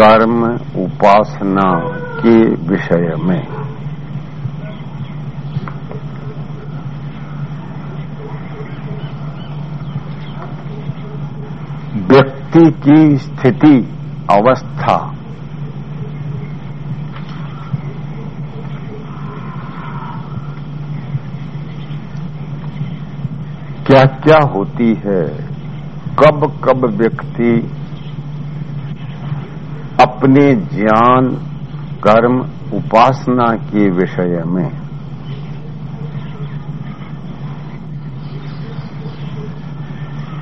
कर्म उपासना के विषय में। व्यक्ति की स्थिति, अवस्था। क्या क्या होती है? कब कब व्यक्ति अपने ज्ञान, कर्म, उपासना के विषय में।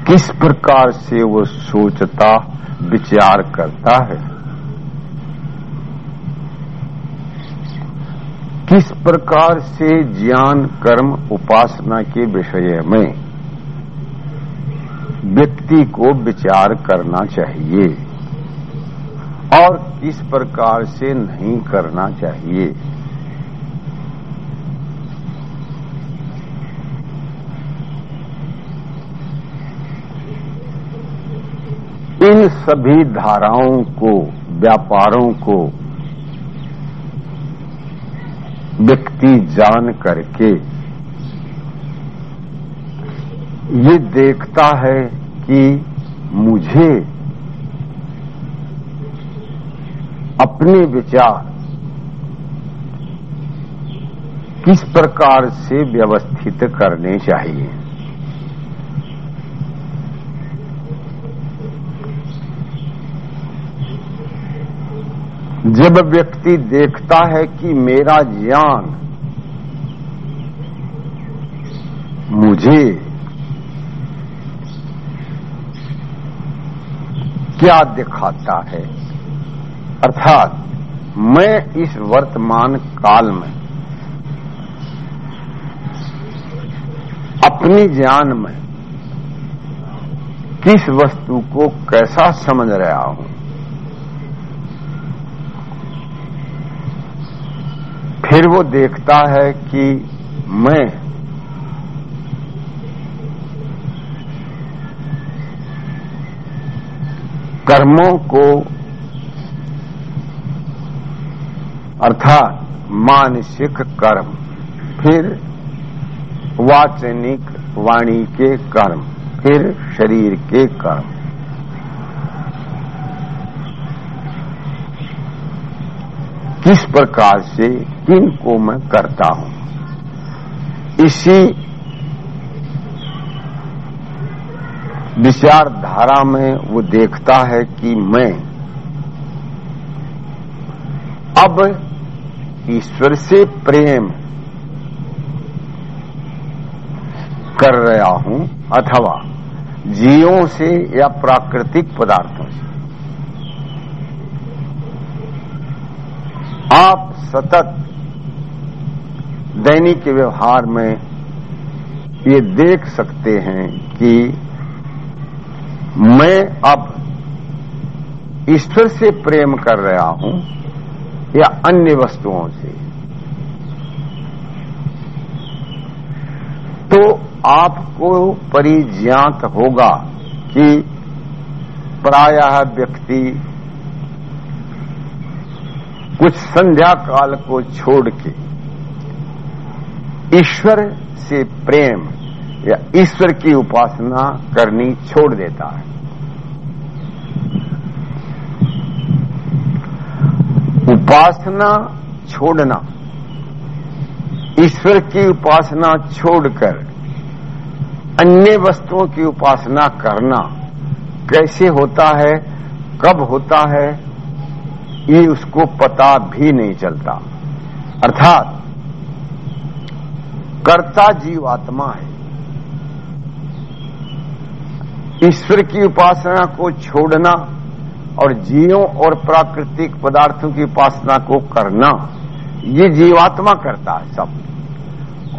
किस प्रकार से वो सोचता, विचार करता है? किस प्रकार से ज्ञान, कर्म, उपासना के विषय में व्यक्ति को विचार करना चाहिए? और किस प्रकार से नहीं करना चाहिए? इन सभी धाराओं को, व्यापारों को व्यक्ति जान करके ये देखता है कि मुझे अपने विचार किस प्रकार से व्यवस्थित करने चाहिए? जब व्यक्ति देखता है कि मेरा ज्ञान मुझे क्या दिखाता है अर्थात मैं इस वर्तमान काल में अपनी ज्ञान में किस वस्तु को कैसा समझ रहा हूँ, फिर वो देखता है कि मैं कर्मों को अर्थात मानसिक कर्म, फिर वाचनिक वाणी के कर्म, फिर शरीर के कर्म। किस प्रकार से किनको मैं करता हूँ? इसी विचारधारा में वो देखता है कि मैं अब ईश्वर से प्रेम कर रहा हूँ अथवा जीवों से या प्राकृतिक पदार्थों से। आप सतत दैनिक व्यवहार में ये देख सकते हैं कि मैं अब ईश्वर से प्रेम कर रहा हूँ या अन्य वस्तुओं से। तो आपको परिज्ञात होगा कि प्रायः व्यक्ति कुछ संध्या काल को छोड़ के ईश्वर से प्रेम या ईश्वर की उपासना करनी छोड़ देता है। उपासना छोड़ना। ईश्वर की उपासना छोड़कर अन्य वस्तुओं की उपासना करना कैसे होता है, कब होता है, ये उसको पता भी नहीं चलता। अर्थात, कर्ता जीवात्मा है। ईश्वर की उपासना को छोड़ना और जीवों और प्राकृतिक पदार्थों की उपासना को करना, ये जीवात्मा करता है सब।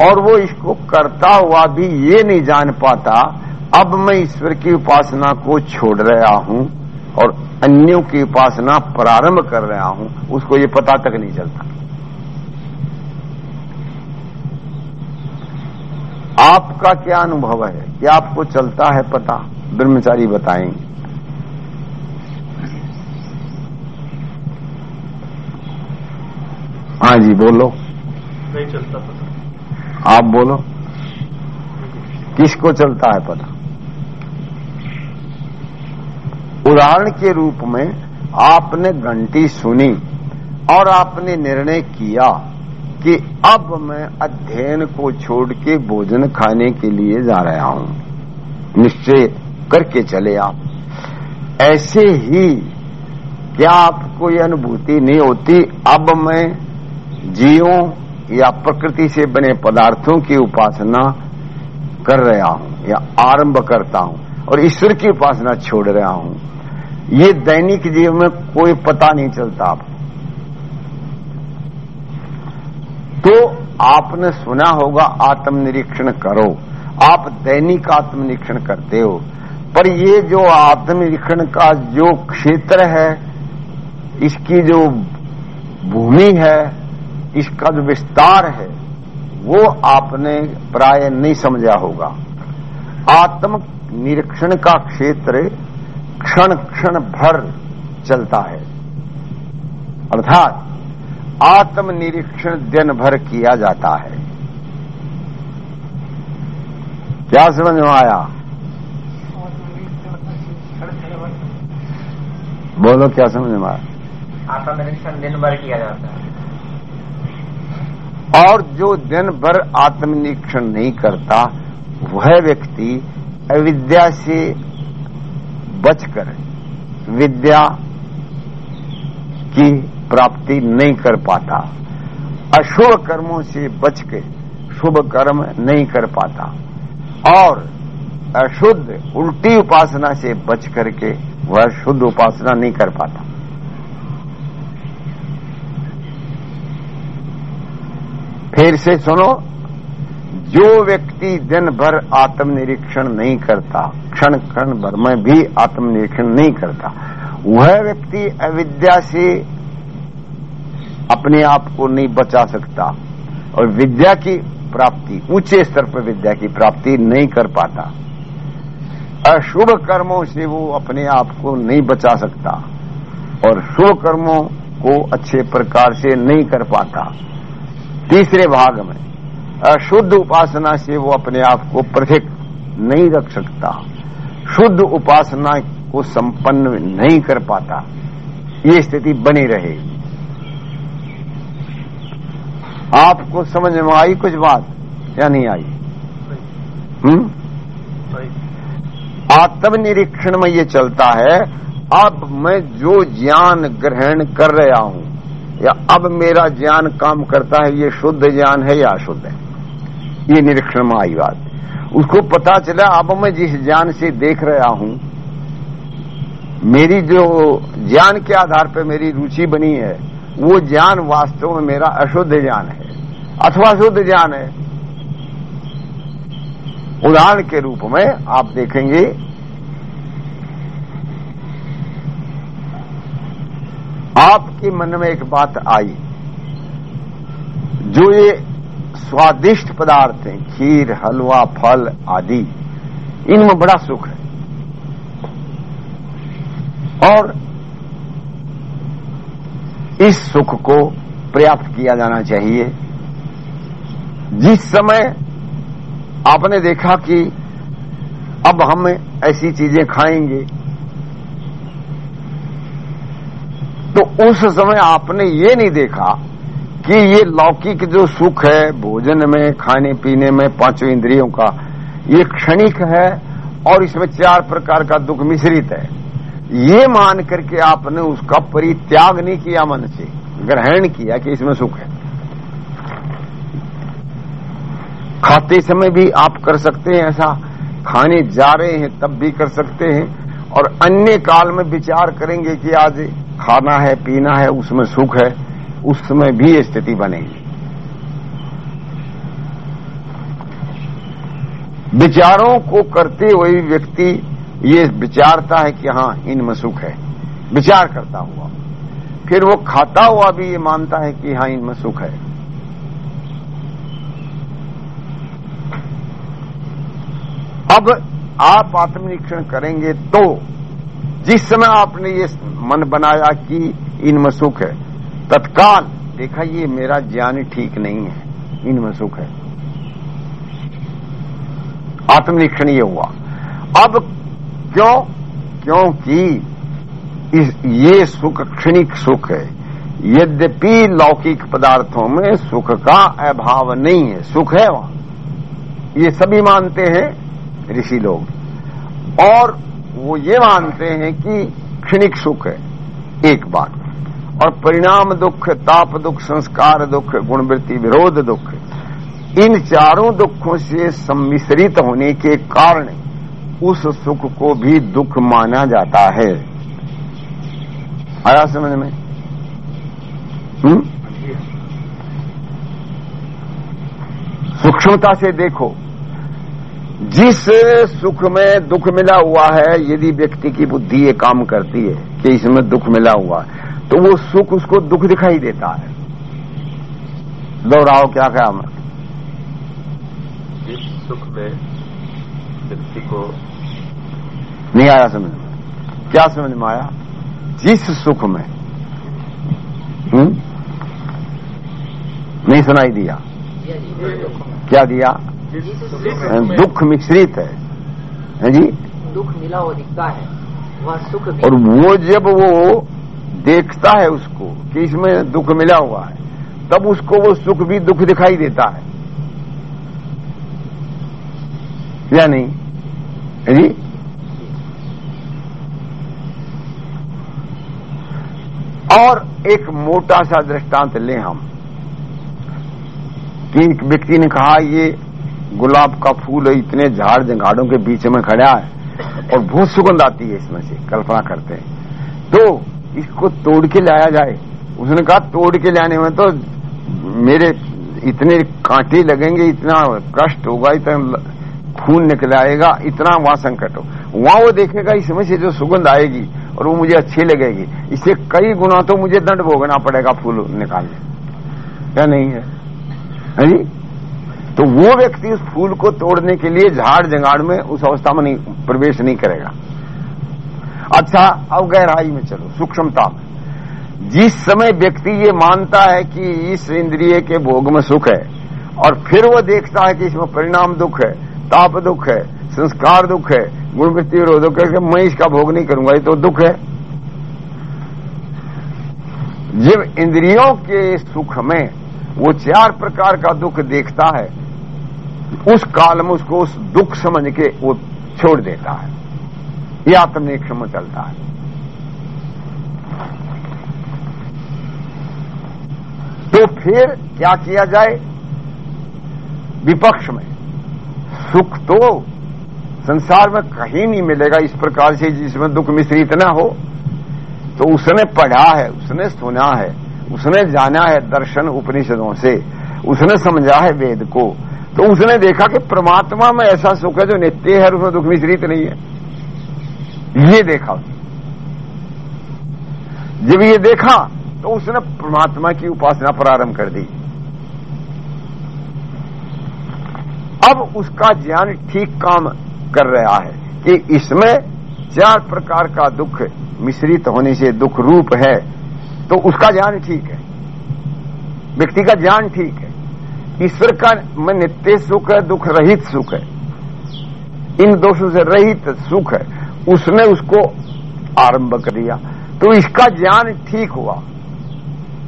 और वो इसको करता हुआ भी ये नहीं जान पाता, अब मैं ईश्वर की उपासना को छोड़ रहा हूँ और अन्यों की उपासना प्रारंभ कर रहा हूँ, उसको ये पता तक नहीं चलता। आपका क्या अनुभव है? क्या आपको चलता है पता? ब्रह्मचारी बताएँगे। हाँ जी बोलो। नहीं चलता पता। आप बोलो। किसको चलता है पता? उदाहरण के रूप में आपने घंटी सुनी और आपने निर्णय किया कि अब मैं अध्ययन को छोड़ के भोजन खाने के लिए जा रहा हूँ। निश्चय करके चले आप। ऐसे ही क्या आपको यह अनुभूति नहीं होती? अब मैं जीवों या प्रकृति से बने पदार्थों की उपासना कर रहा हूँ, या आरंभ करता हूँ, और ईश्वर की उपासना छोड़ रहा हूँ। ये दैनिक जीवन में कोई पता नहीं चलता आप। तो आपने सुना होगा, आत्मनिरीक्षण करो। आप दैनिक आत्मनिरीक्षण करते हो। पर ये जो आत्मनिरीक्षण का जो क्षेत्र है, इसकी जो भूमि है इसका जो विस्तार है, वो आपने प्राय नहीं समझा होगा। आत्म निरीक्षण का क्षेत्र क्षण क्षण भर चलता है। अर्थात आत्मनिरीक्षण दिन भर किया जाता है। क्या समझ में आया? बोलो, क्या समझ में आया? आत्मनिरीक्षण दिन भर किया जाता है। और जो दिन भर आत्मनिरीक्षण नहीं करता, वह व्यक्ति अविद्या से बचकर विद्या की प्राप्ति नहीं कर पाता। अशुभ कर्मों से बच के शुभ कर्म नहीं कर पाता। और अशुद्ध उल्टी उपासना से बच करके वह शुद्ध उपासना नहीं कर पाता। फिर से सुनो, जो व्यक्ति दिन भर आत्मनिरीक्षण नहीं करता, क्षण क्षण भर में भी आत्मनिरीक्षण नहीं करता, वह व्यक्ति अविद्या से अपने आप को नहीं बचा सकता और विद्या की प्राप्ति, ऊँचे स्तर पर विद्या की प्राप्ति नहीं कर पाता। अशुभ कर्मों से वो अपने आप को नहीं बचा सकता और शुभ कर्मों को अच्छे प्रकार से नहीं कर पाता। तीसरे भाग में, अशुद्ध उपासना से वो अपने आप को पृथक नहीं रख सकता। शुद्ध उपासना को संपन्न नहीं कर पाता। ये स्थिति बनी रहेगी। आपको समझ में आई कुछ बात? या नहीं आई? हम्म? आत्मनिरीक्षण में ये चलता है, अब मैं जो ज्ञान ग्रहण कर रहा हूँ या अब मेरा ज्ञान काम करता है, ये शुद्ध ज्ञान है या अशुद्ध है? ये निरीक्षण में आई बात। उसको पता चला, अब मैं जिस ज्ञान से देख रहा हूँ, मेरी जो ज्ञान के आधार पर मेरी रुचि बनी है, वो ज्ञान वास्तव में मेरा अशुद्ध ज्ञान है, अथवा शुद्ध ज्ञान है। उदाहरण के रूप में आप देखेंगे आपके मन में एक बात आई। जो ये स्वादिष्ट पदार्थ हैं, खीर, हलवा, फल आदि, इनमें बड़ा सुख है। और इस सुख को पर्याप्त किया जाना चाहिए। जिस समय आपने देखा कि अब हम ऐसी चीज़ें खाएँगे तो उस समय आपने ये नहीं देखा कि ये लौकिक जो सुख है, भोजन में, खाने पीने में, पाँचों इंद्रियों का, ये क्षणिक है और इसमें चार प्रकार का दुख मिश्रित है। ये मान करके आपने उसका परित्याग नहीं किया मन से, ग्रहण किया कि इसमें सुख है। खाते समय भी आप कर सकते हैं ऐसा, खाने जा रहे हैं तब भी कर सकते हैं और अन्य काल में विचार करेंगे कि आज खाना है, पीना है, उसमें सुख है, उसमें भी स्थिति बनेगी। विचारों को करते हुए व्यक्ति ये विचारता है कि हाँ इनमें सुख है। विचार करता हुआ। फिर वो खाता हुआ भी ये मानता है कि हाँ इनमें सुख है। अब आप आत्मनिरीक्षण करेंगे तो जिस समय आपने ये मन बनाया कि इनमें सुख है, तत्काल देखा ये मेरा ज्ञान ठीक नहीं है, इनमें सुख है। आत्मनिरीक्षण ये हुआ। अब क्यों? क्योंकि इस, ये सुख क्षणिक सुख है। यद्यपि लौकिक पदार्थों में सुख का अभाव नहीं है, सुख है वहाँ। ये सभी मानते हैं ऋषि लोग। और वो ये मानते हैं कि क्षणिक सुख है, एक बात। और परिणाम दुख, ताप दुख, संस्कार दुख, गुणवृत्ति विरोध दुख, इन चारों दुखों से सम्मिश्रित होने के कारण उस सुख को भी दुख माना जाता है। आया समझ में? हम्म? सूक्ष्मता से देखो। जिस सुख में दुख मिला हुआ है यदि व्यक्ति की बुद्धि ये काम करती है कि इसमें दुख मिला हुआ है तो वो सुख उसको दुख दिखाई देता है। दोहराओ क्या क्या मैं? जिस सुख में व्यक्ति को नहीं आया समझ में? क्या समझ में आया? जिस सुख में। हुँ? नहीं सुनाई दिया। क्या दिया? दुख मिश्रित है। है जी? दुख मिला हुआ दिखता है वह सुख और वो जब वो देखता है उसको कि इसमें दुख मिला हुआ है तब उसको वो सुख भी दुख दिखाई देता है। या नहीं? है जी? और एक मोटा सा दृष्टांत लें हम कि एक व्यक्ति ने कहा ये गुलाब का फूल है, इतने झाड़ जंगाड़ों के बीच में खड़ा है और बहुत सुगंध आती है इसमें से, कल्पना करते हैं। तो इसको तोड़ के लाया जाए। उसने कहा, तोड़ के लाने में तो मेरे इतने कांटे लगेंगे, इतना कष्ट होगा, इतना खून निकल आएगा, इतना वहाँ संकट हो। वहाँ वो देखेगा इसमें से जो सुगंध आएगी और वो मुझे अच्छी लगेगी, इससे कई गुना तो मुझे दंड भोगना पड़ेगा फूल निकालने। क्या नहीं है? है जी? तो वो व्यक्ति उस फूल को तोड़ने के लिए झाड़ जंगाड़ में उस अवस्था में नहीं, प्रवेश नहीं करेगा। अच्छा अब गहराई में चलो, सूक्ष्मता में। जिस समय व्यक्ति ये मानता है कि इस इंद्रिय के भोग में सुख है, और फिर वो देखता है कि इसमें परिणाम दुख है, ताप दुख है, संस्कार दुख है गुण वृत्ति विरोधक है मैं इसका भोग नहीं करूँगा, ये तो दुख है। जब इंद्रियों के सुख में वो चार प्रकार का दुख देखता है उस काल में उसको उस दुख समझ के वो छोड़ देता है। ये आत्मनिरीक्षण में चलता है। तो फिर क्या किया जाए? विपक्ष में सुख तो संसार में कहीं नहीं मिलेगा इस प्रकार से जिसमें दुख मिश्रित न हो। तो उसने पढ़ा है, उसने सुना है, उसने जाना है दर्शन उपनिषदों से, उसने समझा है वेद को। तो उसने देखा कि परमात्मा में ऐसा सुख है जो नित्य है, उसमें दुख मिश्रित नहीं है। ये देखा जब ये देखा तो उसने परमात्मा की उपासना प्रारंभ कर दी। अब उसका ज्ञान ठीक काम कर रहा है कि इसमें चार प्रकार का दुख मिश्रित होने से दुख रूप है तो उसका ज्ञान ठीक है। व्यक्ति का ज्ञान ठीक है। ईश्वर का में नित्य सुख है, दुख रहित सुख है। इन दोषों से रहित सुख है। उसने उसको आरंभ कर दिया। तो इसका ज्ञान ठीक हुआ।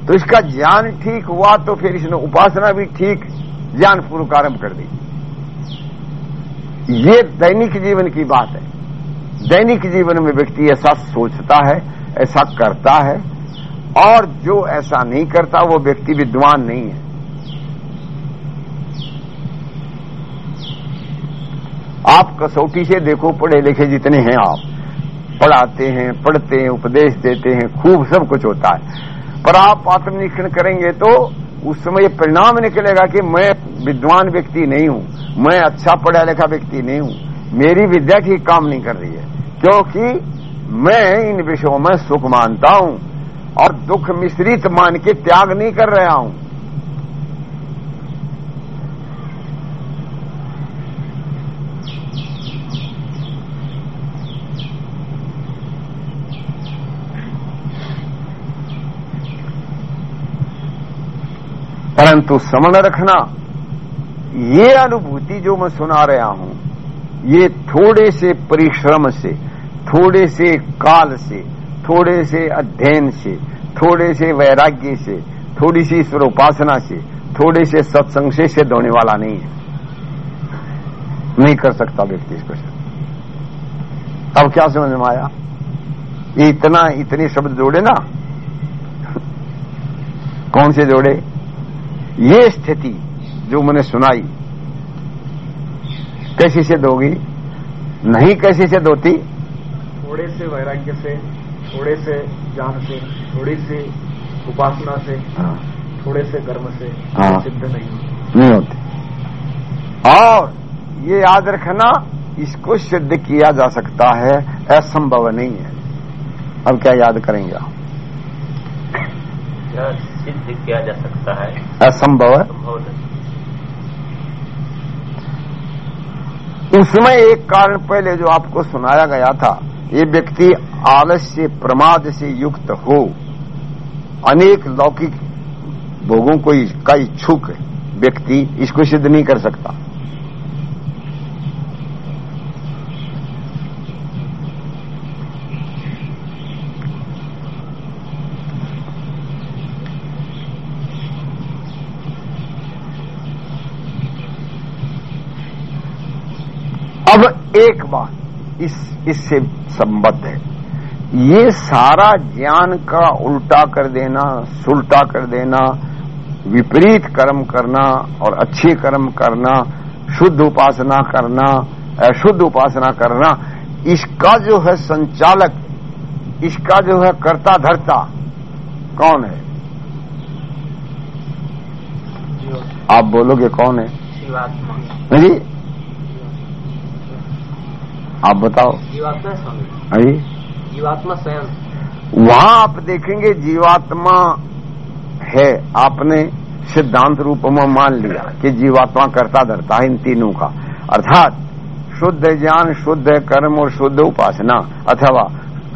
तो इसका ज्ञान ठीक हुआ तो फिर इसने उपासना भी ठीक ज्ञान पूर्वक आरंभ कर दी। ये दैनिक जीवन की बात है। दैनिक जीवन में व्यक्ति ऐसा सोचता है, ऐसा करता है, और जो ऐसा नहीं करता, वो व्यक्ति विद्वान नहीं है। आप कसौटी से देखो, पढ़े लिखे जितने हैं आप, पढ़ाते हैं, पढ़ते हैं, उपदेश देते हैं, खूब सब कुछ होता है। पर आप आत्मनिरीक्षण करेंगे तो उस समय यह परिणाम निकलेगा कि मैं विद्वान व्यक्ति नहीं हूँ, मैं अच्छा पढ़ा लिखा व्यक्ति नहीं हूँ, मेरी विद्या ठीक काम नहीं कर रही है, क्योंकि मैं इन विषयों में सुख मानता हूँ और दुख मिश्रित मान के त्याग नहीं कर रहा हूँ। परंतु समण रखना, ये अनुभूति जो मैं सुना रहा हूँ, ये थोड़े से परिश्रम से, थोड़े से काल से, थोड़े से अध्ययन से, थोड़े से वैराग्य से, थोड़ी सी ईश्वर उपासना से, थोड़े से सत्संग से सिद्ध होने वाला नहीं है। नहीं कर सकता व्यक्ति इसको अब क्या समझ में आया? ये इतना, इतने शब्द जोड़े ना। कौन से जोड़े? ये स्थिति जो मैंने सुनाई कैसी सिद्ध होगी? नहीं कैसी सिद्ध होती? थोड़े से वैराग्य से थोड़े से ज्ञान से थोड़ी सी उपासना से हाँ, थोड़े से कर्म से हाँ। सिद्ध नहीं नहीं होती। और ये याद रखना इसको सिद्ध किया जा सकता है असंभव नहीं है। अब क्या याद करेंगे आप? यह सिद्ध किया जा सकता है। असंभव है। उसमें एक कारण पहले जो आपको सुनाया गया था ये व्यक्ति आलस्य प्रमाद से युक्त हो। अनेक लौकिक भोगों को का इच्छुक व्यक्ति इसको सिद्ध नहीं कर सकता अब एक बात इस इससे संबद्ध है। ये सारा ज्ञान का उल्टा कर देना सुलटा कर देना विपरीत कर्म करना और अच्छे कर्म करना शुद्ध उपासना करना अशुद्ध उपासना करना इसका जो है संचालक इसका जो है कर्ता धर्ता कौन है? आप बोलोगे कौन है? जी आप बताओ। जीवात्मा हाँ जीवात्मा स्वयं। वहाँ आप देखेंगे जीवात्मा है। आपने सिद्धांत रूप में मान लिया कि जीवात्मा करता धरता है इन तीनों का। अर्थात शुद्ध ज्ञान शुद्ध कर्म और शुद्ध उपासना अथवा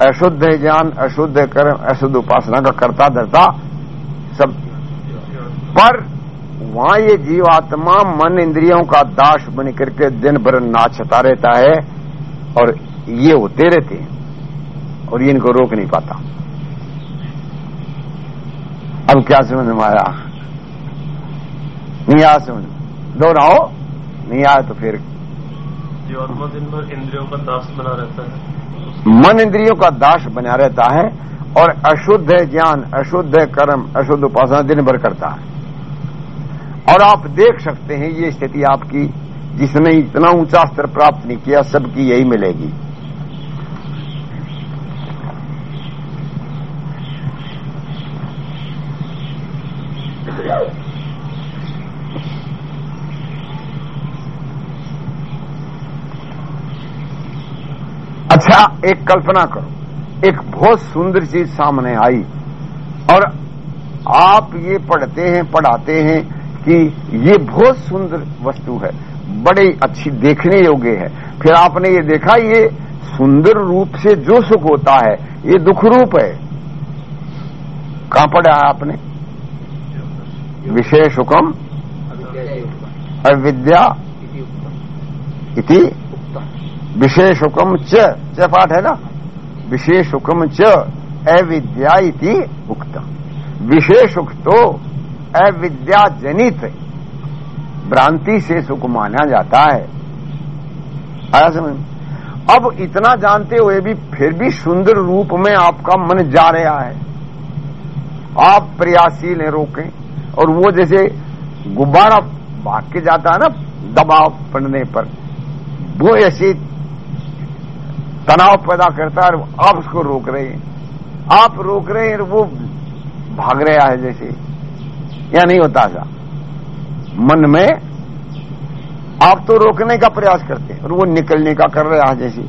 अशुद्ध ज्ञान अशुद्ध कर्म अशुद्ध उपासना का करता धरता सब। पर वहाँ ये जीवात्मा मन इंद्रियों का दास बन करके दिन भर नाचता रहता है। और ये होते रहते हैं और ये इनको रोक नहीं पाता। अब क्या समझ में आया? नहीं आया समझ दोहराओ। नहीं आया तो फिर जीवात्मा दिन भर इंद्रियों का दास बना रहता है। मन इंद्रियों का दास बना रहता है और अशुद्ध ज्ञान अशुद्ध कर्म अशुद्ध उपासना दिन भर करता है। और आप देख सकते हैं ये स्थिति आपकी जिसने इतना ऊँचा स्तर प्राप्त नहीं किया, सबकी यही मिलेगी। अच्छा एक कल्पना करो। एक बहुत सुंदर चीज़ सामने आई, और आप ये पढ़ते हैं, पढ़ाते हैं कि ये बहुत सुंदर वस्तु है। बड़ी अच्छी देखने योग्य है। फिर आपने ये देखा, ये सुंदर रूप से जो सुख होता है, ये दुख रूप है। कहाँ पढ़ा है आपने? विशेष हुक्म? अविद्या? इति? विशेष हुक्म च। च पाठ है ना? विशेष हुक्म च। अविद्या इति उक्त विशेष उक्त तो अविद्या जनित भ्रांति से सुख माना जाता है। आया समझ अब इतना जानते हुए भी फिर भी सुंदर रूप में आपका मन जा रहा है। आप प्रयासशील है, रोकें। और वो जैसे गुब्बारा भाग के जाता है ना, दबाव पड़ने पर, वो ऐसे तनाव पैदा करता है आप उसको रोक रहे हैं। आप रोक रहे हैं और वो भाग रहा है जैसे। या नहीं होता ऐसा? मन में आप तो रोकने का प्रयास करते हैं और वो निकलने का कर रहा है जैसे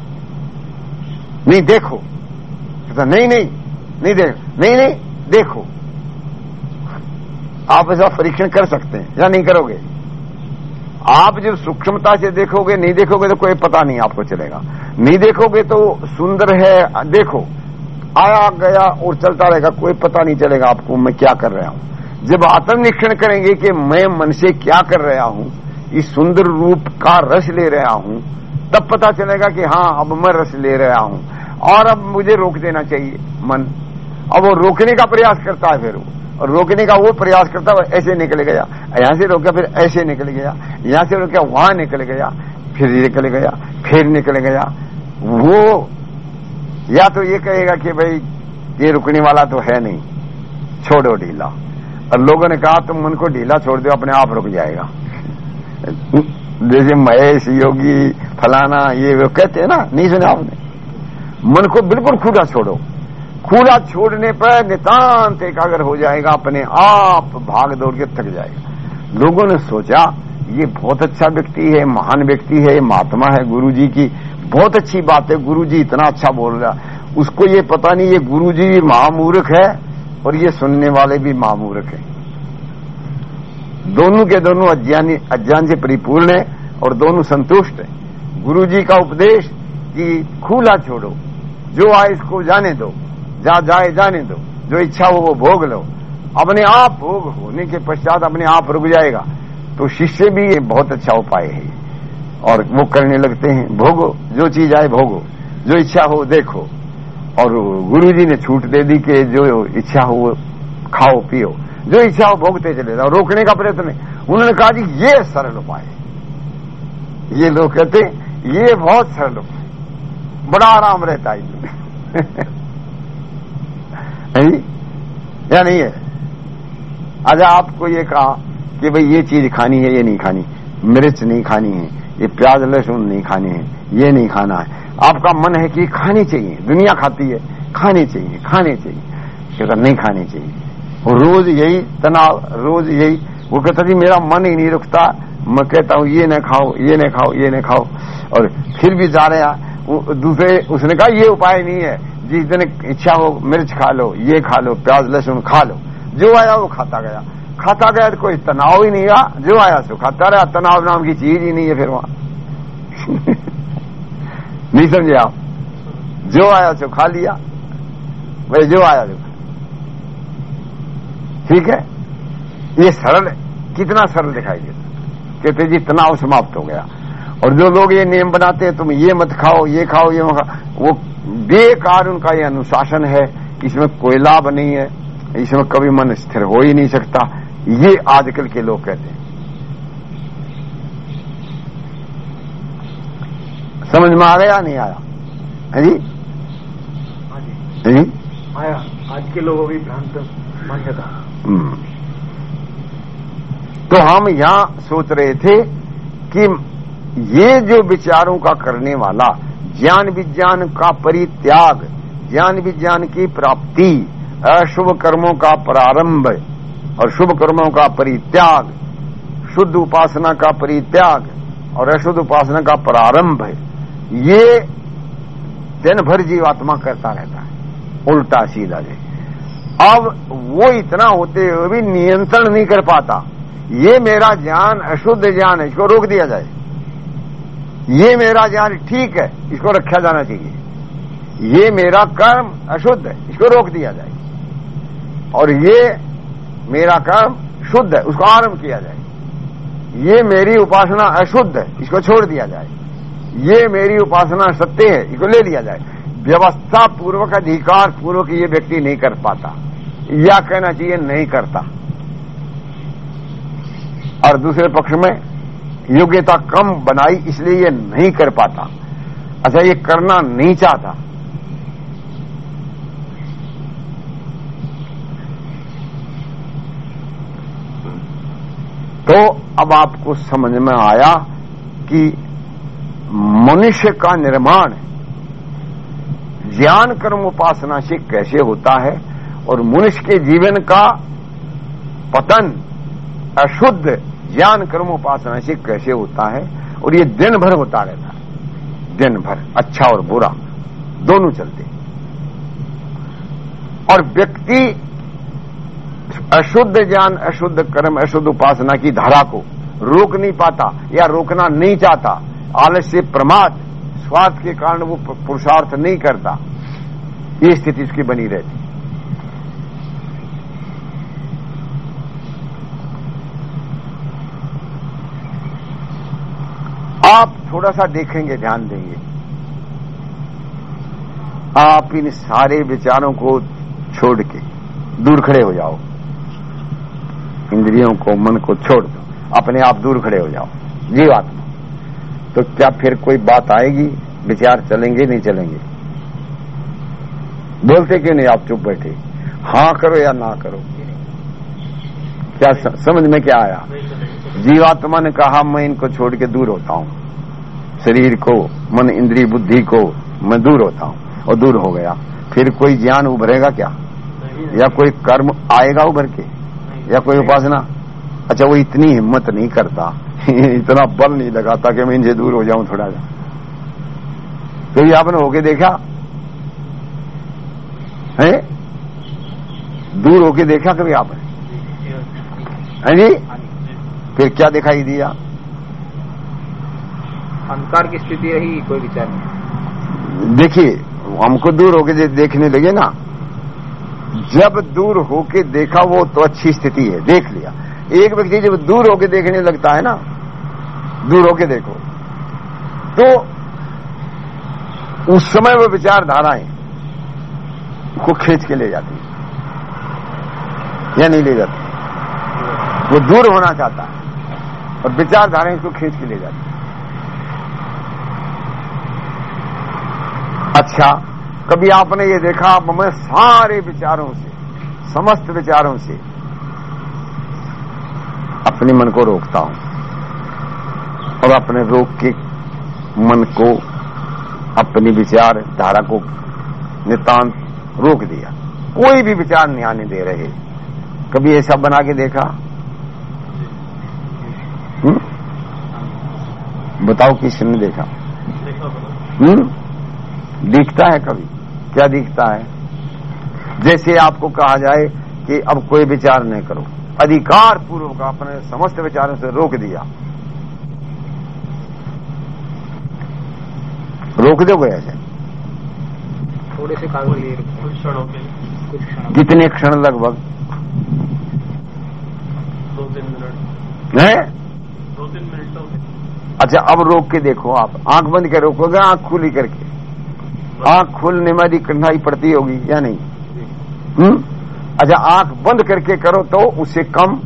नहीं, देखो। कहता, नहीं नहीं नहीं देख, नहीं नहीं, देखो। आप ऐसा परीक्षण कर सकते हैं, या नहीं करोगे? आप जब सूक्ष्मता से देखोगे, नहीं देखोगे तो कोई पता नहीं आपको चलेगा। नहीं देखोगे तो सुंदर है, देखो। आया, गया और चलता रहेगा, कोई पता नहीं चलेगा आपको मैं क्या कर रहा हूँ। जब आत्मनिरीक्षण करेंगे कि मैं मन से क्या कर रहा हूँ, इस सुंदर रूप का रस ले रहा हूँ, तब पता चलेगा कि हाँ अब मैं रस ले रहा हूँ। और अब मुझे रोक देना चाहिए मन। अब वो रोकने का प्रयास करता है फिर वो। और रोकने का वो प्रयास करता है ऐसे निकल गया। यहाँ से रोका फिर ऐसे निकल गया। यहाँ से रोका वहाँ निकल गया, फिर निकल गया, फिर निकल गया। वो या तो ये कहेगा कि भाई, ये रुकने वाला तो है नहीं। छोड़ो ढीला। और लोगों ने कहा, तुम मन को ढीला छोड़ दो, अपने आप रुक जाएगा. जैसे महेश, योगी, फलाना, ये वो कहते हैं ना, नहीं सुने आपने? मन को बिल्कुल खुला छोड़ो। खुला छोड़ने पर नितांत एकाग्र हो जाएगा, अपने आप भाग दौड़ के थक जाएगा। लोगों ने सोचा, ये बहुत अच्छा व्यक्ति है, महान व्यक्ति है, महात्मा है गुरु जी की। बहुत अच्छी बात है गुरु जी इतना अच्छा बोल रहा। उसको ये पता नहीं, ये गुरु जी महामूर्ख है। और ये सुनने वाले भी महामूर्ख हैं दोनों के दोनों अज्ञानी, अज्ञान से परिपूर्ण है और दोनों संतुष्ट है। गुरु जी का उपदेश कि खुला छोड़ो, जो आए इसको जाने दो, जा, जाए जाने दो, जो इच्छा हो वो भोग लो। अपने आप भोग होने के पश्चात अपने आप रुक जाएगा। तो शिष्य भी ये बहुत अच्छा उपाय है। और वो करने लगते हैं, भोगो, जो चीज़ आए भोगो, जो इच्छा हो देखो। और गुरु जी ने छूट दे दी कि जो इच्छा हो वो खाओ, पियो। जो इच्छा हो भोगते चले जाओ, रोकने का प्रयत्न नहीं। उन्होंने कहा, जी, ये सरल उपाय है। ये लोग कहते ये बहुत सरल उपाय बड़ा आराम रहता है नहीं या नहीं है? अच्छा आपको ये कहा कि भाई, ये चीज़ खानी है, ये नहीं खानी। मिर्च नहीं खानी है, ये प्याज लहसुन नहीं खाने हैं, ये नहीं खाना है। आपका मन है कि खानी चाहिए, दुनिया खाती है, खानी चाहिए, खाने चाहिए। कहता नहीं खानी चाहिए। और रोज यही तनाव, रोज यही, वो कहता जी, मेरा मन ही नहीं रुकता। मैं कहता हूँ, ये न खाओ, ये न खाओ, ये न खाओ। और फिर भी जा रहे हैं दूसरे, उसने कहा, ये उपाय नहीं है। जिस दिन इच्छा हो, मिर्च खा लो, ये खा लो, प्याज, लहसुन खा लो। जो आया वो खाता गया। खाता गया तो कोई तनाव ही नहीं रहा। जो आया सो खाता रहा। तनाव नाम की चीज़ ही नहीं है फिर वहाँ। नहीं समझे आप जो आया सो खा लिया भाई जो आया जो ठीक है? ये सरल कितना सरल दिखाई देता कहते जी, तनाव समाप्त हो गया। और जो लोग ये नियम बनाते हैं, तुम ये मत खाओ, ये खाओ ये खाओ। वो बेकार उनका ये अनुशासन है इसमें कोई लाभ नहीं है, इसमें कभी मन स्थिर हो ही नहीं सकता। ये आजकल के लोग कहते हैं। समझ में आ गया नहीं आया? है जी? हाँ जी। जी? आया। आज के लोगों की भ्रांत मान्यता। हम्म। तो हम यहाँ सोच रहे थे कि ये जो विचारों का करने वाला ज्ञान विज्ञान का परित्याग ज्ञान विज्ञान की प्राप्ति अशुभ कर्मों का प्रारंभ और शुभ कर्मों का परित्याग शुद्ध उपासना का परित्याग और अशुद्ध उपासना का प्रारंभ ये दिन भर जीवात्मा करता रहता है। उल्टा सीधा जी अब वो इतना होते हुए भी नियंत्रण नहीं कर पाता। ये मेरा ज्ञान, अशुद्ध ज्ञान है, इसको रोक दिया जाए। ये मेरा ज्ञान ठीक है, इसको रखा जाना चाहिए। ये मेरा कर्म अशुद्ध है, इसको रोक दिया जाए। और ये मेरा कर्म शुद्ध है, उसको आरंभ किया जाए। ये मेरी उपासना अशुद्ध है, इसको छोड़ दिया जाए। ये मेरी उपासना सत्य है, इसको ले लिया जाए। व्यवस्था पूर्वक अधिकार पूर्वक ये व्यक्ति नहीं कर पाता। या कहना चाहिए, नहीं करता। और दूसरे पक्ष में, योग्यता कम बनाई इसलिए ये नहीं कर पाता। अच्छा ये करना नहीं चाहता। तो अब आपको समझ में आया कि मनुष्य का निर्माण ज्ञान कर्म उपासना से कैसे होता है और मनुष्य के जीवन का पतन, अशुद्ध ज्ञान कर्म उपासना से कैसे होता है और ये दिन भर होता रहता है। दिन भर अच्छा और बुरा, दोनों चलते और व्यक्ति अशुद्ध ज्ञान, अशुद्ध कर्म, अशुद्ध उपासना की धारा को रोक नहीं पाता या रोकना नहीं चाहता आलस्य प्रमाद स्वार्थ के कारण वो पुरुषार्थ नहीं करता। ये स्थिति उसकी बनी रहती। आप थोड़ा सा देखेंगे, ध्यान देंगे। आप इन सारे विचारों को छोड़ के दूर खड़े हो जाओ। इंद्रियों को, मन को छोड़ दो। अपने आप दूर खड़े हो जाओ। जीवात्मा तो क्या फिर कोई बात आएगी? विचार चलेंगे, नहीं चलेंगे? बोलते क्यों नहीं आप चुप बैठे? हाँ करो या ना करो? क्या समझ में क्या आया? जीवात्मा ने कहा, मैं इनको छोड़ के दूर होता हूँ। शरीर को, मन इंद्री बुद्धि को मैं दूर होता हूँ और दूर हो गया। फिर कोई ज्ञान उभरेगा क्या? या कोई कर्म आएगा उभर के? या कोई उपासना? अच्छा वो इतनी हिम्मत नहीं करता। इतना बल नहीं लगाता कि मैं इनसे दूर हो जाऊँ थोड़ा सा। तो आपने होके देखा? है? दूर होके देखा कभी आपने? है जी? फिर क्या दिखाई दिया? अंधकार की स्थिति रही कोई विचार नहीं। देखिए हमको दूर होके देखने लगे ना। जब दूर होके देखा वो तो अच्छी स्थिति है देख लिया। एक व्यक्ति जब दूर होके देखने लगता है ना, दूर होके देखो तो उस समय वो विचारधाराएँ को खींच के ले जाती है, या नहीं ले जाती वो दूर होना चाहता है और विचारधाराएँ इसको खींच के ले जाती है। अच्छा कभी आपने ये देखा मैं सारे विचारों से, समस्त विचारों से अपने मन को रोकता हूँ और अपने रोक के मन को, अपनी विचार धारा को नितांत रोक दिया। कोई भी विचार नहीं आने दे रहे। कभी ऐसा बना के देखा? हुँ? बताओ किसने देखा? हम्म? दिखता है कभी? क्या दिखता है? जैसे आपको कहा जाए कि अब कोई विचार नहीं करो। अधिकार पूर्वक अपने समस्त विचारों से रोक दिया। रोक दोगे ऐसे? थोड़े से कागज़ लिए कुछ क्षणों के कुछ क्षणों कितने क्षण लगभग? दो तीन मिनट। है? दो तीन मिनट अच्छा अब रोक के देखो आप। आँख बंद के रोकोगे? आँख खुली करके। आँख खोलने में कठिनाई पड़ती होगी या नहीं? हम्म? अच्छा आँख बंद करके करो तो उससे कम।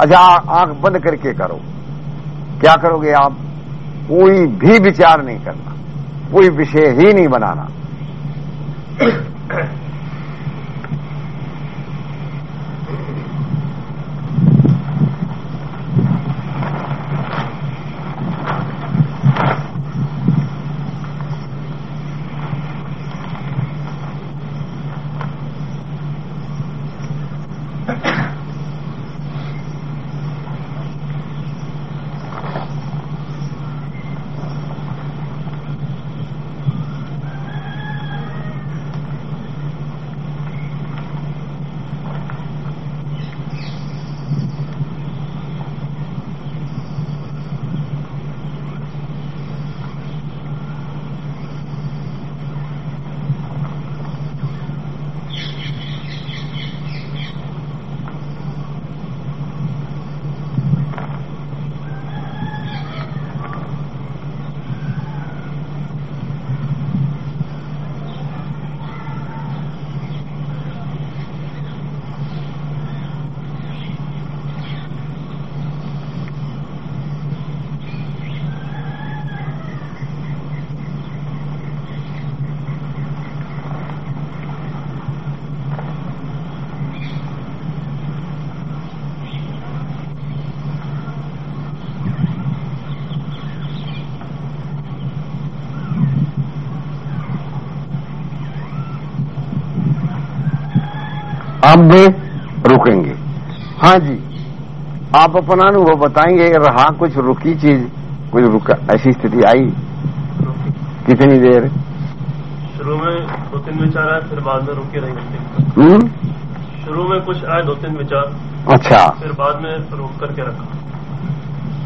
अच्छा आँख बंद करके करो। क्या करोगे आप? कोई भी विचार नहीं करना। कोई विषय ही नहीं बनाना। अब रुकेंगे। हाँ जी आप अपना अनुभव बताएँगे रहा कुछ रुकी चीज़ कुछ रुका ऐसी स्थिति आई? कितनी देर? शुरू में दो तीन विचार आए फिर बाद में रुके रहे हम्म? शुरू में कुछ आए दो तीन विचार। अच्छा। फिर बाद में रोक करके रखा।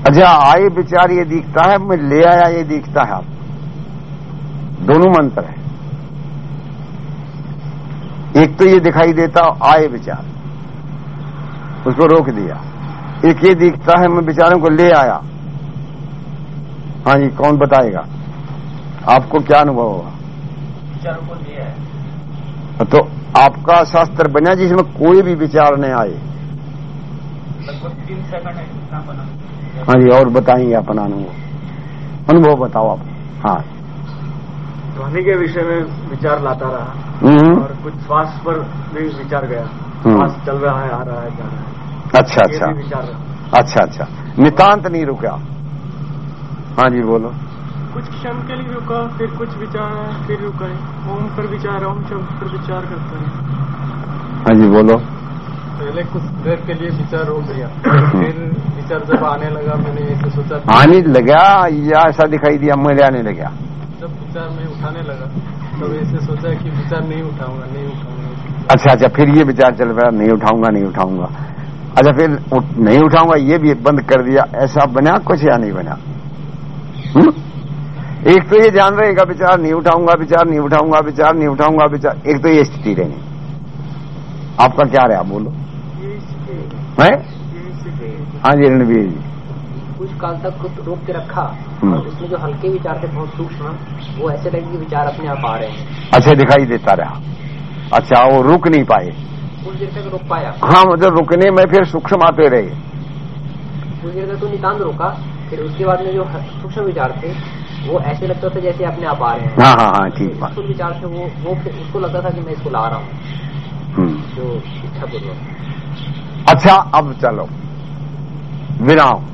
अच्छा आए विचार ये दिखता है मैं ले आया ये दिखता है। आप दोनों मंत्र है। एक तो ये दिखाई देता आए विचार उसको रोक दिया। एक ये दिखता है मैं विचारों को ले आया। हाँ जी कौन बताएगा? आपको क्या अनुभव होगा विचारों को ले आया। तो आपका शास्त्र बना जिसमें कोई भी विचार नहीं आए। है हाँ जी और बताएँगे अपना अनुभव। अनुभव बताओ आप। हाँ। ध्वनि के विषय में विचार लाता रहा। हम्म, और कुछ श्वास पर भी विचार गया। हम्म। श्वास चल रहा है आ रहा है जा रहा है। अच्छा अच्छा। विचार रहा। अच्छा अच्छा। नितांत नहीं रुका। हाँ जी बोलो। कुछ क्षण के लिए रुका फिर कुछ विचार आया फिर रुका है। ओम पर विचार ओम शब्द पर विचार करता है। हाँ जी बोलो। पहले कुछ देर के लिए विचार रोक दिया फिर विचार जब आने लगा मैंने ऐसे सोचा आने लगा या ऐसा दिखाई दिया मुझे आने लगा। जब विचार मैं उठाने लगा तब ऐसे सोचा कि विचार नहीं उठाऊँगा नहीं उठाऊँगा। अच्छा अच्छा फिर ये विचार चल रहा नहीं उठाऊँगा नहीं उठाऊँगा। अच्छा फिर नहीं उठाऊँगा ये भी बंद कर दिया ऐसा बना कुछ या नहीं बना? हम्म? एक तो ये जान रहेगा विचार नहीं उठाऊँगा विचार नहीं उठाऊँगा विचार नहीं उठाऊँगा विचार एक तो ये स्थिति रहनी। आपका क्या रहा बोलो? है। हाँ जी रणवीर जी। काल तक खुद रोक के रखा हम्म। और उसमें जो हल्के विचार थे बहुत सूक्ष्म वो ऐसे लगे कि विचार अपने आप आ रहे हैं। अच्छा दिखाई देता रहा। अच्छा वो रुक नहीं पाए। कुछ देर तक रोक पाया। हाँ मतलब रुकने में फिर सूक्ष्म आते रहे। कुछ देर तक तो नितांत रोका फिर उसके बाद में जो सूक्ष्म विचार थे वो ऐसे लगता था जैसे अपने आप आ रहे हैं। हाँ हाँ हाँ ठीक बात। विचार थे वो वो फिर उसको लगता था कि मैं इसको ला रहा हूँ। हम्म। जो इच्छा पूर्वक अच्छा अब चलो। विराम।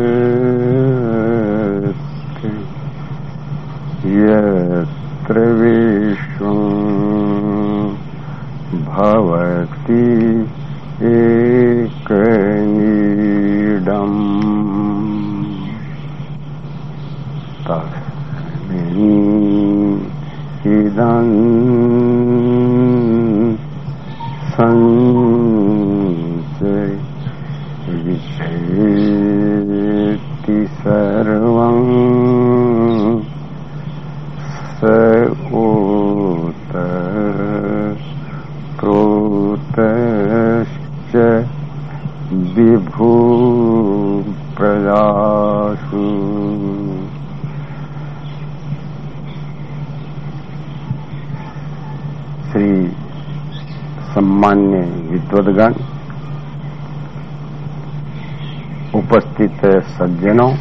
उपस्थित सज्जनों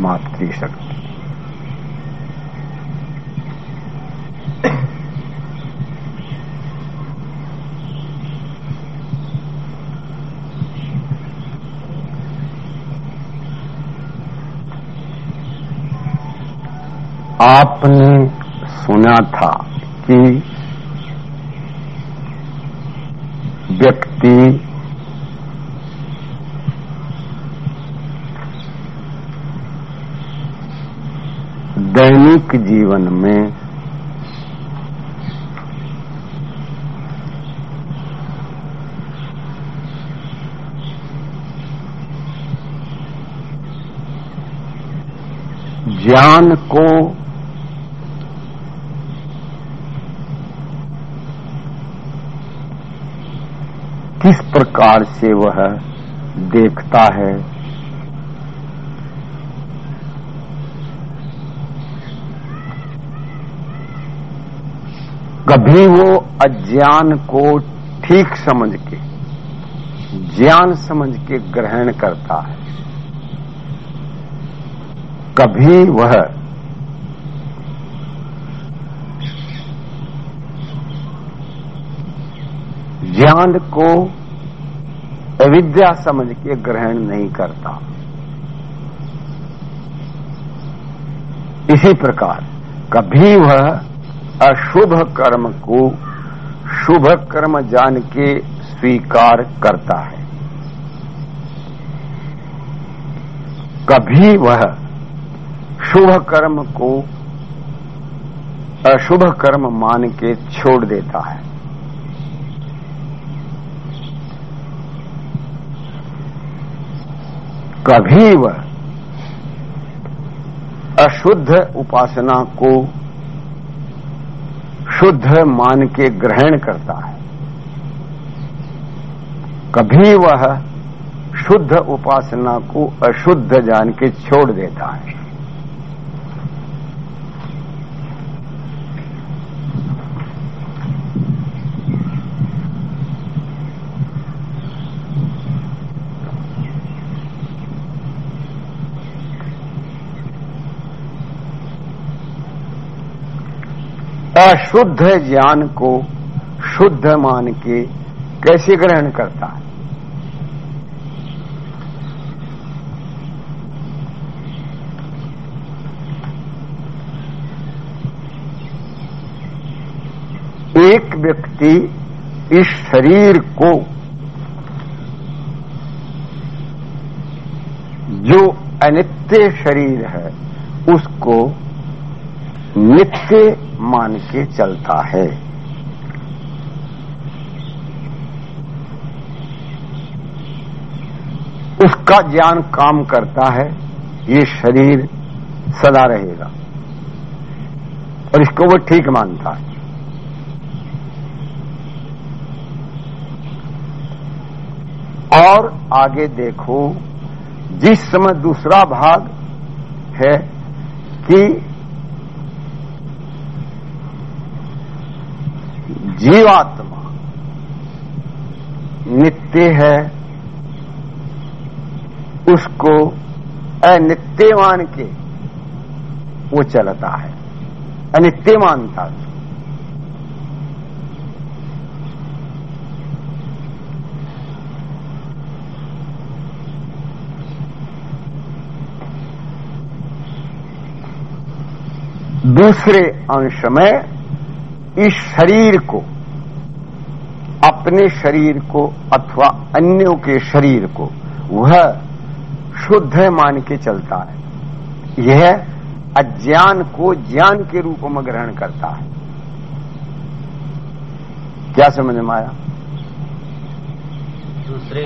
मातृशक्ति। आपने सुना था कि व्यक्ति दैनिक जीवन में। ज्ञान को किस प्रकार से वह देखता है? कभी वो अज्ञान को ठीक समझ के, ज्ञान समझ के ग्रहण करता है। कभी वह ज्ञान को अविद्या समझ के ग्रहण नहीं करता। इसी प्रकार कभी वह अशुभ कर्म को शुभ कर्म जान के स्वीकार करता है। कभी वह शुभ कर्म को अशुभ कर्म मान के छोड़ देता है। कभी वह अशुद्ध उपासना को शुद्ध मान के ग्रहण करता है। कभी वह शुद्ध उपासना को अशुद्ध जान के छोड़ देता है। अशुद्ध ज्ञान को शुद्ध मान के कैसे ग्रहण करता है? एक व्यक्ति इस शरीर को जो अनित्य शरीर है, उसको नित्य मान के चलता है। उसका ज्ञान काम करता है, ये शरीर सदा रहेगा। और इसको वो ठीक मानता है। और आगे देखो, जिस समय दूसरा भाग है कि जीवात्मा नित्य है, उसको अनित्य मान के वो चलता है अनित्य मानता दूसरे अंश में इस शरीर को अपने शरीर को अथवा अन्यों के शरीर को वह शुद्ध मान के चलता है। यह अज्ञान को ज्ञान के रूप में ग्रहण करता है। क्या समझ में आया?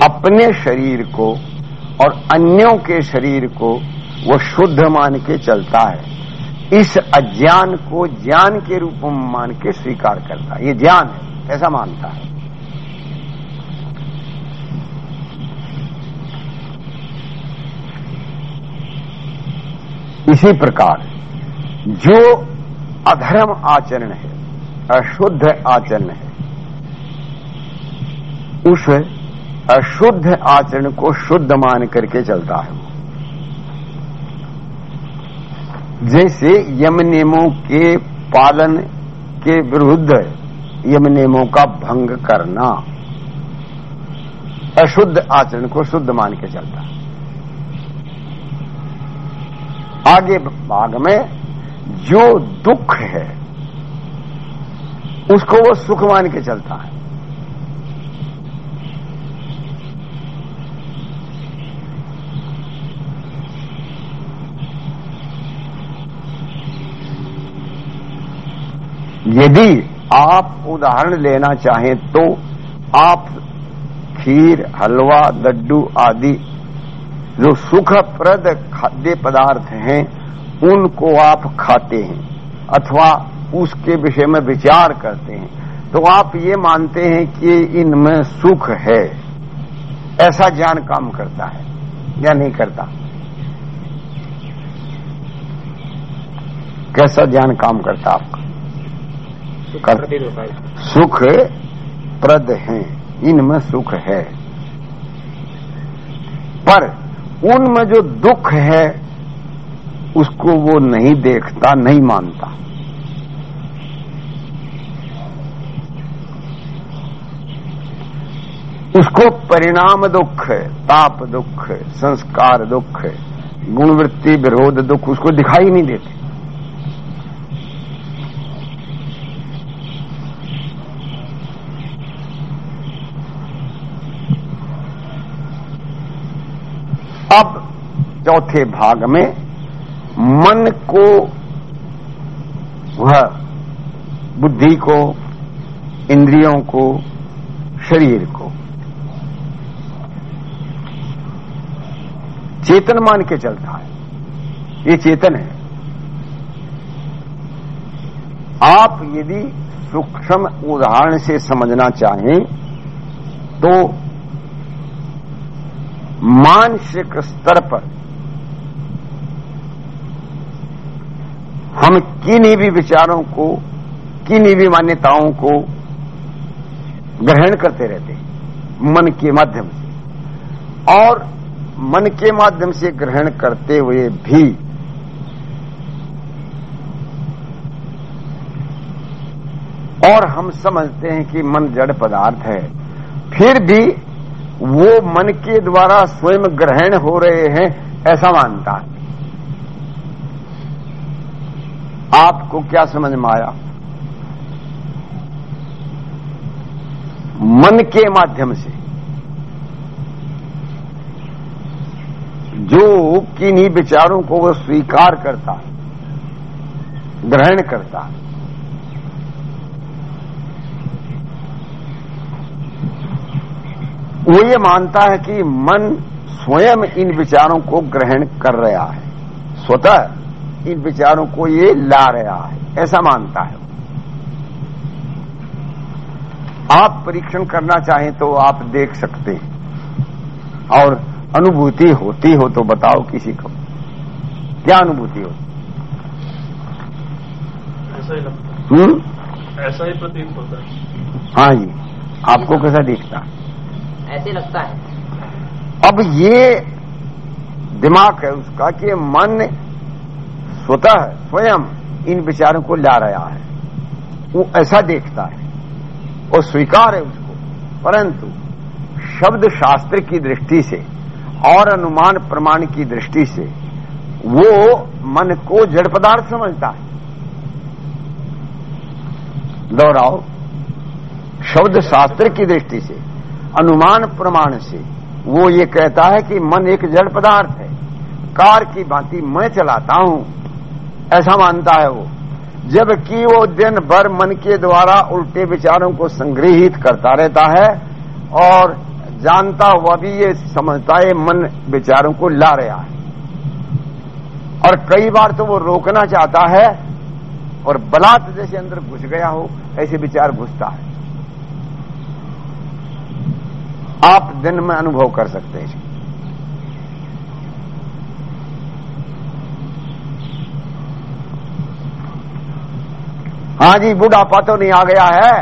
अपने शरीर को और अन्यों के शरीर को वह शुद्ध मान के चलता है। इस अज्ञान को ज्ञान के रूप में मान के स्वीकार करता है। ये ज्ञान है, ऐसा मानता है। इसी प्रकार, जो अधर्म आचरण है, अशुद्ध आचरण है, उस अशुद्ध आचरण को शुद्ध मान करके चलता है वो जैसे यम नियमों के पालन के विरुद्ध यम नियमों का भंग करना। अशुद्ध आचरण को शुद्ध मान के चलता। आगे भाग में जो दुख है, उसको वो सुख मान के चलता है। यदि आप उदाहरण लेना चाहें तो आप खीर, हलवा, लड्डू आदि जो सुखप्रद खाद्य पदार्थ हैं, उनको आप खाते हैं अथवा उसके विषय में विचार करते हैं। तो आप ये मानते हैं कि इनमें सुख है। ऐसा ज्ञान काम करता है या नहीं करता? कैसा ज्ञान काम करता आपका? कर- सुख प्रद हैं। इनमें सुख है। पर उनमें जो दुख है, उसको वो नहीं देखता, नहीं मानता। उसको परिणाम दुख, ताप दुख, संस्कार दुख, गुणवृत्ति, विरोध दुख, उसको दिखाई नहीं देते। अब चौथे भाग में मन को, वह बुद्धि को, इंद्रियों को, शरीर को। चेतन मान के चलता है। ये चेतन है। आप यदि सूक्ष्म उदाहरण से समझना चाहें तो मानसिक स्तर पर हम किन्हीं भी विचारों को, किन्हीं भी मान्यताओं को ग्रहण करते रहते हैं, मन के माध्यम से। और मन के माध्यम से ग्रहण करते हुए भी और हम समझते हैं कि मन जड़ पदार्थ है, फिर भी वो मन के द्वारा स्वयं ग्रहण हो रहे हैं, ऐसा मानता है। आपको क्या समझ में आया? मन के माध्यम से। जो किन्हीं विचारों को वो स्वीकार करता ग्रहण करता है। वो ये मानता है कि मन स्वयं इन विचारों को ग्रहण कर रहा है। स्वतः इन विचारों को ये ला रहा है। ऐसा मानता है आप परीक्षण करना चाहें तो आप देख सकते हैं। और अनुभूति होती हो तो बताओ किसी को। क्या अनुभूति हो? ऐसा ही लगता हम्म? है ऐसा ही प्रतीत होता है। हाँ जी। आपको कैसा दिखता है? ऐसे लगता है। अब ये दिमाग है उसका कि मन स्वतः स्वयं इन विचारों को ला रहा है। वो ऐसा देखता है और स्वीकार है उसको। परंतु शब्द शास्त्र की दृष्टि से और अनुमान प्रमाण की दृष्टि से वो मन को जड़ पदार्थ समझता है। दोहराओ, शब्द शास्त्र की दृष्टि से अनुमान प्रमाण से, वो ये कहता है कि मन एक जड़ पदार्थ है। कार की भांति मैं चलाता हूँ। ऐसा मानता है वो। जबकि वो दिन भर मन के द्वारा उल्टे विचारों को संग्रहित करता रहता है और जानता हुआ भी ये समझता है, मन विचारों को ला रहा है। और कई बार तो वो रोकना चाहता है और बलात् जैसे अंदर घुस गया हो, ऐसे विचार घुसता है। आप दिन में अनुभव कर सकते हैं। हाँ जी बुढ़ापा तो नहीं आ गया है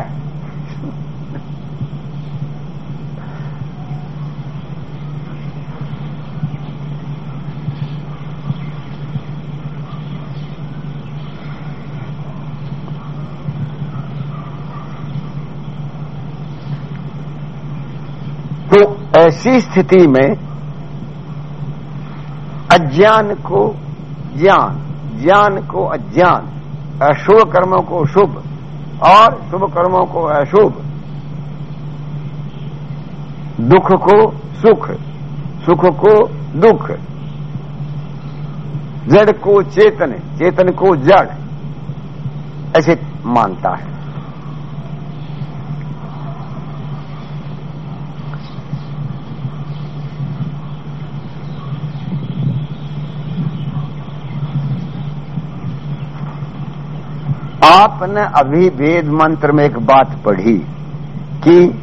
तो ऐसी स्थिति में अज्ञान को ज्ञान ज्ञान को अज्ञान, अशुभ कर्मों को शुभ और शुभ कर्मों को अशुभ, दुख को सुख सुख को दुख, जड़ को चेतन चेतन को जड़, ऐसे मानता है। आपने अभी वेद मंत्र में एक बात पढ़ी कि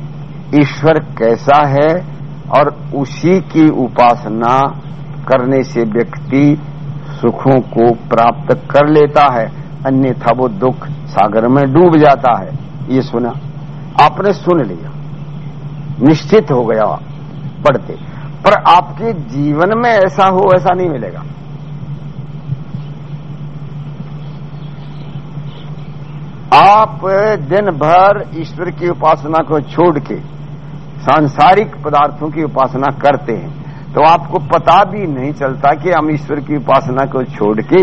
ईश्वर कैसा है और उसी की उपासना करने से व्यक्ति सुखों को प्राप्त कर लेता है। अन्यथा वो दुख सागर में डूब जाता है। ये सुना। आपने सुन लिया। निश्चित हो गया पढ़ते। पर आपके जीवन में ऐसा हो, ऐसा नहीं मिलेगा। आप दिन भर ईश्वर की उपासना को छोड़ के सांसारिक पदार्थों की उपासना करते हैं तो आपको पता भी नहीं चलता कि हम ईश्वर की उपासना को छोड़ के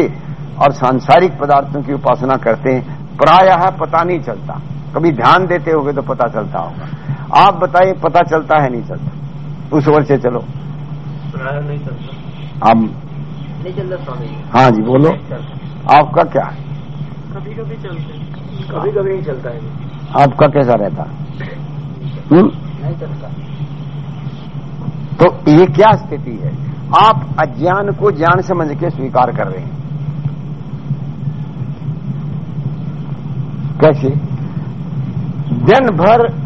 और सांसारिक पदार्थों की उपासना करते हैं। प्रायः पता नहीं चलता। कभी ध्यान देते होगे तो पता चलता होगा। आप बताइए पता चलता है नहीं चलता। उस ओर से चलो। प्राय नहीं चलता। आप नहीं चलता स्वामी। हाँ जी बोलो। आपका क्या है? कभी कभी चलते हैं। कभी कभी नहीं चलता है। आपका कैसा रहता? है हम्म? नहीं चलता। तो ये क्या स्थिति है? आप अज्ञान को ज्ञान समझ के स्वीकार कर रहे हैं। कैसे? दिन भर